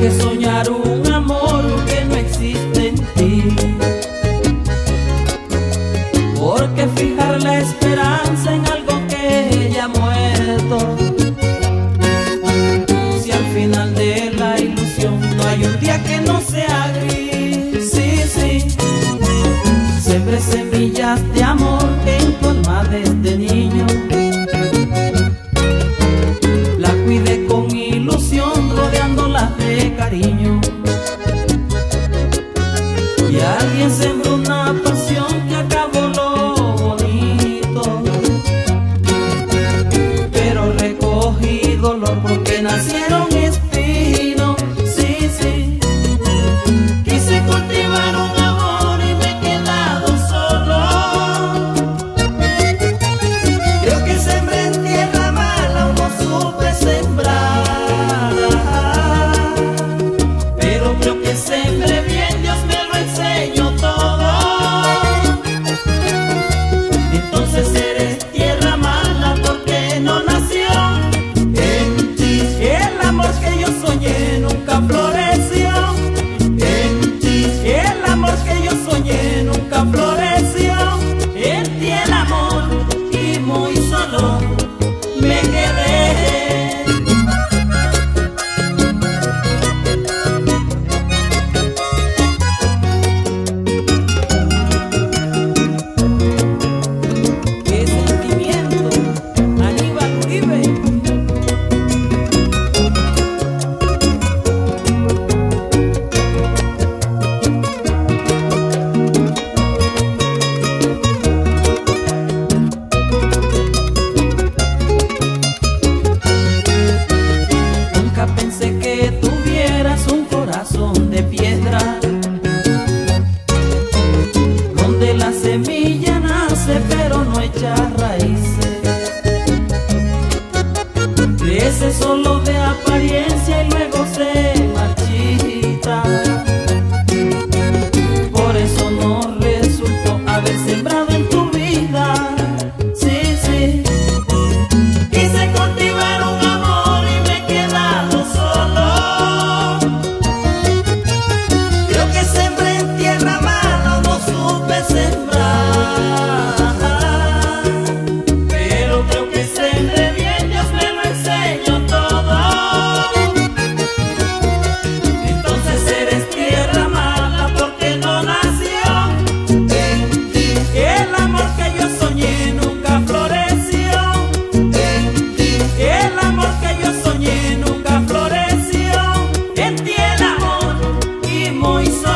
que soñar un amor que no existe en ti. Porque fijar la esperanza en algo que ya ha muerto. Si al final de la ilusión no hay un día que no sea gris, sí, sí. Siempre semillas de amor en tu alma desde niño. De cariño. echar raíces. De ese solo Moisés.